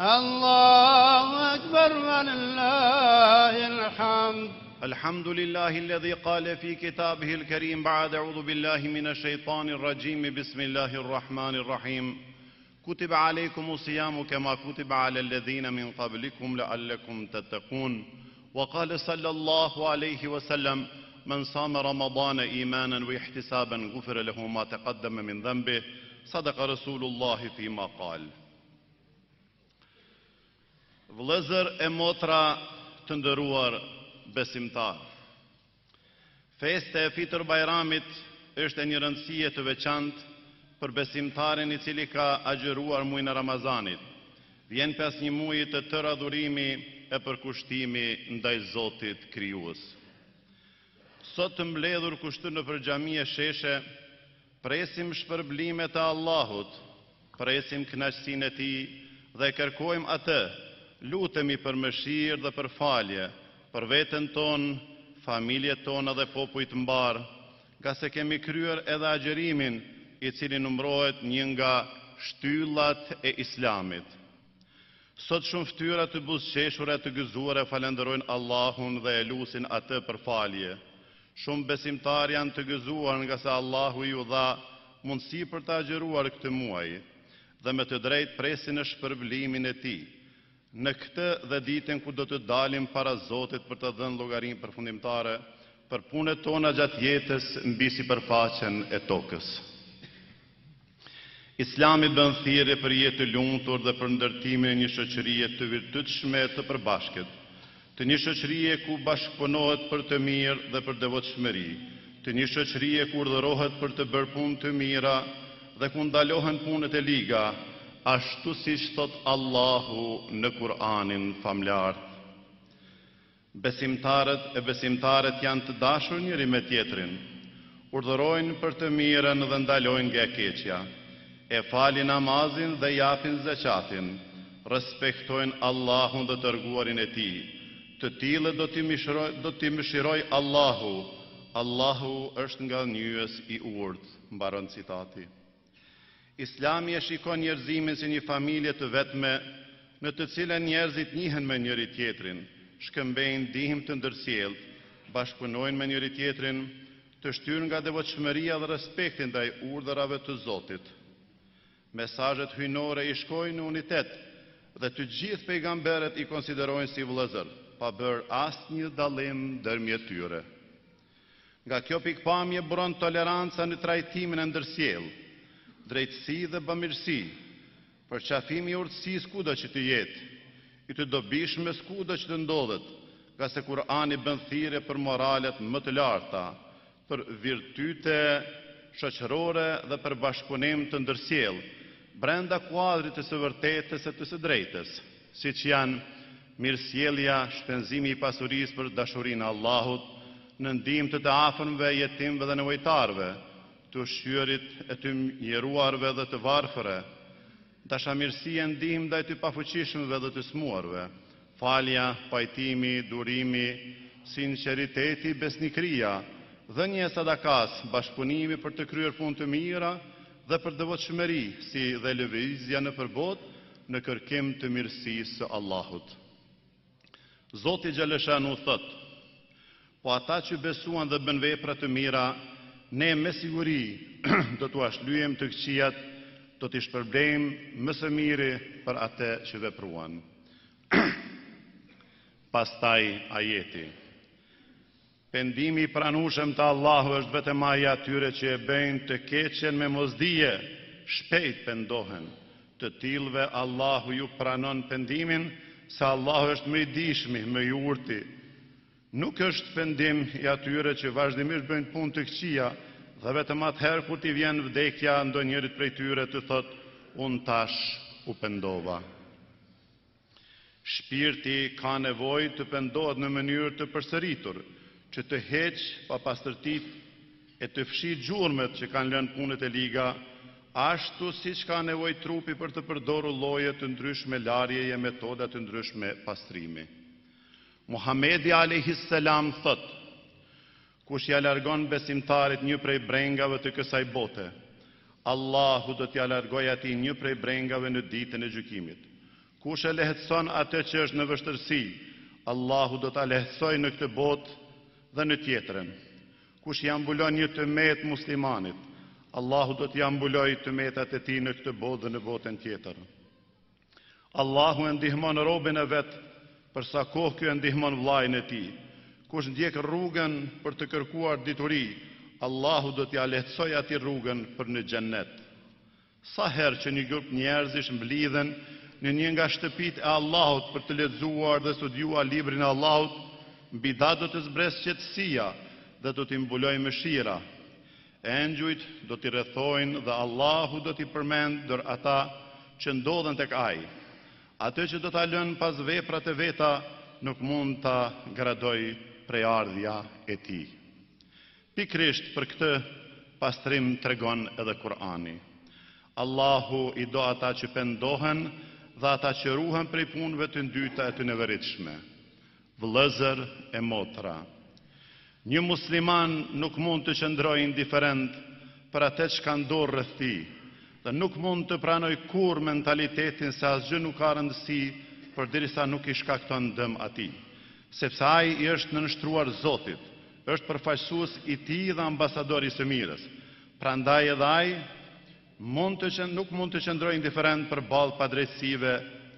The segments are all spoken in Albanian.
الله أكبر ولله الحمد الحمد لله الذي قال في كتابه الكريم بعد أعوذ بالله من الشيطان الرجيم بسم الله الرحمن الرحيم كتب عليكم الصيام كما كتب على الذين من قبلكم لعلكم تتقون وقال صلى الله عليه وسلم من صام رمضان إيمانا واحتسابا غفر له ما تقدم من ذنبه صدق رسول الله فيما قال Vëllezër e motra të nderuar besimtarë! Festa e Fitër Bajramit është e një rëndësie të veçantë për besimtarin i cili ka agjëruar muajin e Ramazanit, vjen pas një muaji të tërë adhurimi e përkushtimi ndaj Zotit Krijues. Sot të mbledhur kështu nëpër xhami e sheshe, presim shpërblimet e Allahut, presim kënaqësinë e Tij dhe e kërkojmë Atë, lutemi për mëshirë dhe për falje, për veten tonë, familjet tona dhe popujt mbarë, ngase kemi kryer edhe agjërimin, i cili numërohet një nga shtyllat e Islamit. Sot shumë fytyra të buzëqeshura e të gëzuara e falënderojnë Allahun dhe e lusin Atë për falje. Shumë besimtarë janë të gëzuar ngase Allahu iu dha mundësi për të agjëruar këtë muaj dhe me të drejtë presin shpërblimin e tij në këtë dhe ditën kur do të dalim para Zotit për të dhënë llogarinë përfundimtare për punët tona gjatë jetës mbi sipërfaqen e tokës. Islami bën thirrje për jetë të lumtur dhe për ndërtimin e një shoqërie të virtytshme e të përbashkët, të një shoqërie ku bashkëpunohet për të mirë dhe për devotshmëri, të një shoqërie ku urdhërohet për të bërë punë të mira dhe ku ndalohen punët e liga, ashtu siç thotë Allahu në Kur'anin Famlartë. Besimtarët e besimtaret janë të dashur njëri me tjetrin, urdhërojnë për të mirën dhe ndalojnë nga e keqja, e falin namazin dhe japin zeqatin, respektojnë Allahun dhe Dërguarin e Tij, të tillët do t'i mëshirojë Allahu, Allahu është Ngadhënjyes i Urtë. Mbaron citati. Islami e shikon njerëzimin si një familje të vetme në të cilën njerëzit njihen me njëri-tjetrin, shkëmbejnë ndihmë të ndërsjelltë, bashkëpunojnë me njëri-tjetrin, të shtyrë nga devotshmëria dhe respekti ndaj urdhërave të Zotit. Mesazhet hyjnore i shikojnë në unitet dhe të gjithë pejgamberët i konsiderojnë si vëllezër, pa bërë asnjë dallim ndërmjet tyre. Nga kjo pikëpamje buron toleranca në trajtimin e ndërsjellë, drejtësi dhe bamirësi, përqafimi i urtësisë kudo që të jetë, i të dobishmes kudo që të ndodhet, ngase Kur'ani bën thirrje për moralet më të larta, për virtyte shoqërore dhe për bashkëpunim të ndërsjellë, brenda kuadrit të së vërtetës e të së drejtës. siç janë mirësjellja, shpenzimi i pasurisë për dashurinë e Allahut, në ndihmë të të afërmve, jetimëve dhe nevojtarëve, të ushqyerit e të mjeruarve dhe të varfërve, dashamirësi e ndihmë ndaj të pafuqishmëve dhe të sëmurëve, falja, pajtimi, durimi, sinqeriteti, besnikëria, dhënia e sadakasë, bashkëpunimi për të kryer punë të mira dhe për devotshmëri, si dhe lëvizja nëpër botë në kërkim të mirësisë së Allahut. Zoti xheleshanuhu thotë, Po ata që besuan dhe bënë vepra të mira, Ne me siguri do t'ua shlyejmë të këqijat, do t'i shpërblejmë më së miri për atë që vepruan. Pastaj ajeti. Pendimi i pranueshëm te Allahu është vetëm ai i atyre që e bëjnë të keqen me mosdije, shpejt pendohen, të tillëve Allahu ju pranon pendimin, se Allahu është më i dijshmi, më i urti. Nuk është pendim i atyre që vazhdimisht bëjnë punë të këqija dhe vetëm atëherë kur t'i vjen vdekja ndonjërit prej tyre të thotë, Unë tash u pendova. Shpirti ka nevojë të pendohet në mënyrë të përsëritur, që të heqë papastërtitë e të fshijë gjurmët që kanë lënë punët e liga, ashtu siç ka nevojë trupi për të përdorur lloje të ndryshme larjeje e metoda të ndryshme pastrimi. Muhamedi alejhis selam thotë, Kush ia largon besimtarit një prej brengave të kësaj bote, Allahu do t'ia largojë atij një prej brengave në Ditën e Gjykimit. Kush e lehtëson atë që është në vështërsi, Allahu do ta lehtësojë në këtë botë dhe në tjetrën. Kush ia mbulon një të metë muslimanit, Allahu do t'ia mbulojë të metat e tij në këtë botë dhe në botën tjetër. Allahu e ndihmon robin e vet për sa kohë ky e ndihmon vllain e tij. Kush ndjek rrugën për të kërkuar dituri, Allahu do t'ia lehtësojë atij rrugën për në Xhennet. Sa herë që një grup njerëzish mblidhen në një nga shtëpitë e Allahut për të lexuar dhe studiuar librin e Allahut, mbi ta do të zbresë qetësia dhe do t'i mbulojë mëshira. Engjujt do t'i rrethojnë dhe Allahu do t'i përmendë ndër ata që ndodhen tek Ai. Atë që do ta lënë pas veprat e veta nuk mund ta gradojë prejardhja e tij. Pikërisht për këtë pastrim tregon edhe Kur'ani. Allahu i do ata që pendohen dhe ata që ruhen prej punëve të ndyta e të neveritshme. Vëllezër e motra, një musliman nuk mund të qëndrojë indiferent për atë çka ndodh rreth tij dhe nuk mund të pranojë kurrë mentalitetin se asgjë nuk ka rëndësi përderisa nuk i shkakton dëm atij. Sepse ai i është nënshtruar Zotit, është përfaqësues i Tij dhe ambasador i së mirës. Prandaj edhe ai mund të nuk mund të qëndrojë indiferent përballë padrejtësive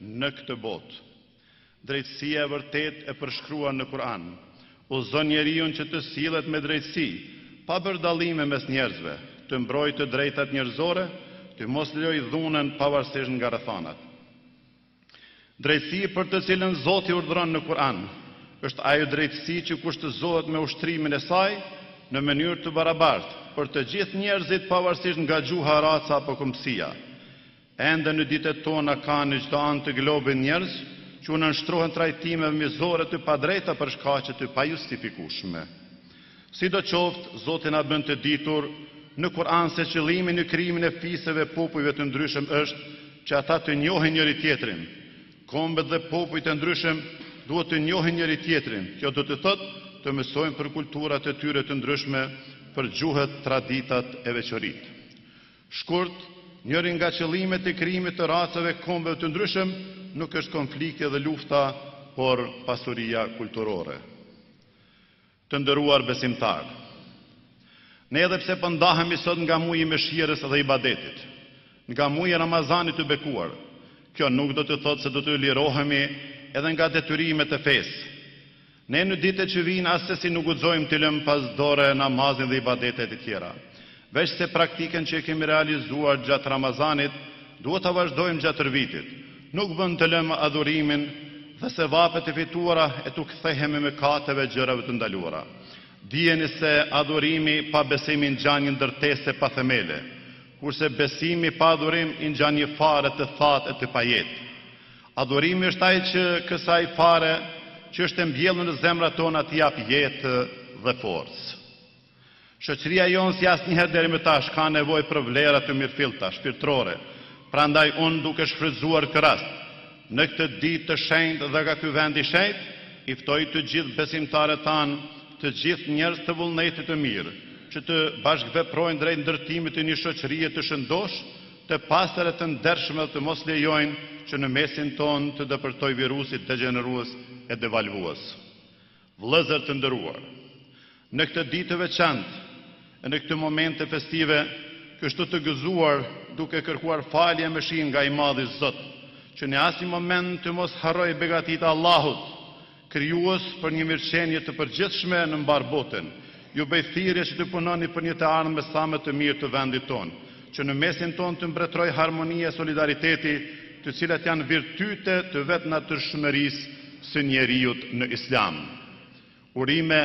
në këtë botë. Drejtësia e vërtetë e përshkruar në Kur'an, udhëzon njeriun që të sillet me drejtësi, pa bërë dallime mes njerëzve, të mbrojë të drejtat njerëzore, të mos lejojë dhunën pavarësisht nga rrethanat. Drejtësia për të cilën Zoti urdhëron në Kur'an, është ajo drejtësi që kushtëzohet me ushtrimin e saj në mënyrë të barabartë për të gjithë njerëzit pavarësisht nga gjuha, raca apo kombësia. Ende në ditët tona ka në çdo anë të globit njerëz që u nënshtrohen trajtimeve mizore të padrejta për shkaqe të pajustifikueshme. Sidoqoftë, Zoti na bën të ditur në Kur'an se qëllimi në krijimin e fiseve e popujve të ndryshëm është që ata të njohin njëri-tjetrin. Kombet dhe popujt e ndryshëm duhet të njohin njëri-tjetrin, kjo do të thotë të mësojnë për kulturat e tyre të ndryshme, për gjuhët, traditat e veçoritë. Shkurt, njëri nga qëllimet e krijimit të racave e kombeve të ndryshëm nuk është konflikti dhe lufta, por pasuria kulturore. Të nderuar besimtarë, ne edhe pse po ndahemi sot nga muji i mëshirës dhe ibadetit, nga muji i Ramazanit të bekuar, kjo nuk do të thotë se do të lirohemi edhe nga detyrimet e fesë. Ne në ditët që vijnë assesi nuk guxojmë t'i lëmë pas dore namazin dhe ibadetet e tjera. Veçse praktikën që e kemi realizuar gjatë Ramazanit, duhet ta vazhdojmë gjatë tërë vitit. Nuk bën të lëmë adhurimin dhe sevapet e fituara e t'u kthehemi mëkateve e gjërave të ndaluara. Dijeni se adhurimi pa besim i ngjan një ndërtese pa themele, kurse besimi pa adhurim i ngjan një fare të thatë e të pajetë. Adhurimi është ai që kësaj fare që është e mbjellur në zemrat tona t'i japë jetë dhe forcë. Shoqëria jonë si asnjëherë deri më tash ka nevojë për vlera të mirëfillta, shpirtërore, prandaj unë duke shfrytëzuar këtë rast, në këtë ditë të shenjtë dhe nga ky vend i shenjtë, i ftoj të gjithë besimtarët tanë, të gjithë njerëzit e vullnetit të mirë, që të bashkëveprojnë drejt ndërtimit të një shoqërie të shëndoshë, të pastër e të ndershme dhe të mos lejojnë që në mesin tonë të depërtojë virusi degjenerues e devalvues. Vëllezër të nderuar! Në këtë ditë të veçantë e në këto momente festive, kështu të gëzuar, duke kërkuar falje e mëshirë nga i Madhi Zot, që në asnjë moment të mos harrojë begatitë e Allahut, Krijues për një mirëqenie të përgjithshme në mbarë botën, ju bëj thirrje që të punoni për një të ardhme sa më të mirë të vendit tonë, që në mesin tonë të mbretërojë harmonia e solidariteti, të cilat janë virtyte të vetë natyrshmërisë së njeriut në Islam. Urime.